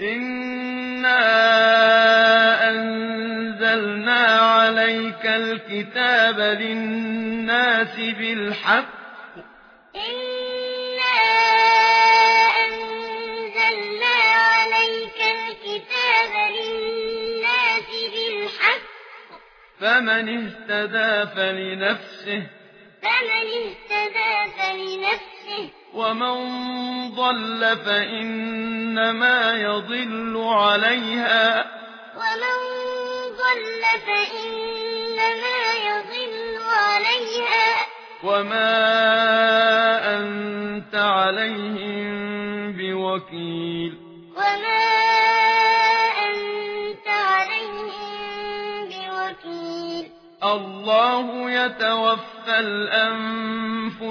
إنا أنزلنا عليك الكتاب للناس بالحق إنا أنزلنا عليك الكتاب للناس بالحق فمن اهتدى فلنفسه فمن اهتدى فلنفسه ومن ضل فإنما يضل عليها. ومن ضل فإنما يضل عليها. وما أنت عليهم بوكيل. وما الله يتوفى الأنفس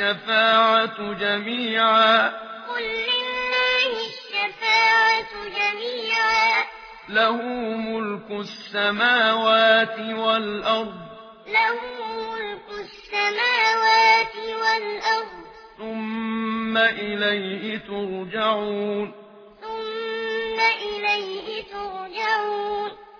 الشفاعة جميعا. قل لله الشفاعة جميعا. له ملك السماوات والأرض. له ملك السماوات والأرض. ثم إليه ترجعون. ثم إليه ترجعون.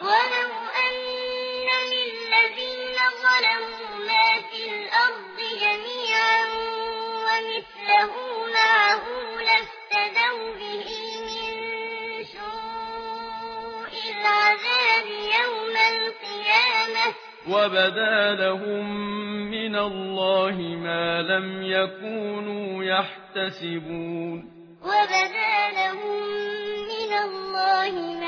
ولو أن للذين ظلموا ما في الأرض جميعا ومثله معه لافتدوا به من سوء العذاب يوم القيامة وبدى لهم من الله ما لم يكونوا يحتسبون وبدى لهم من الله ما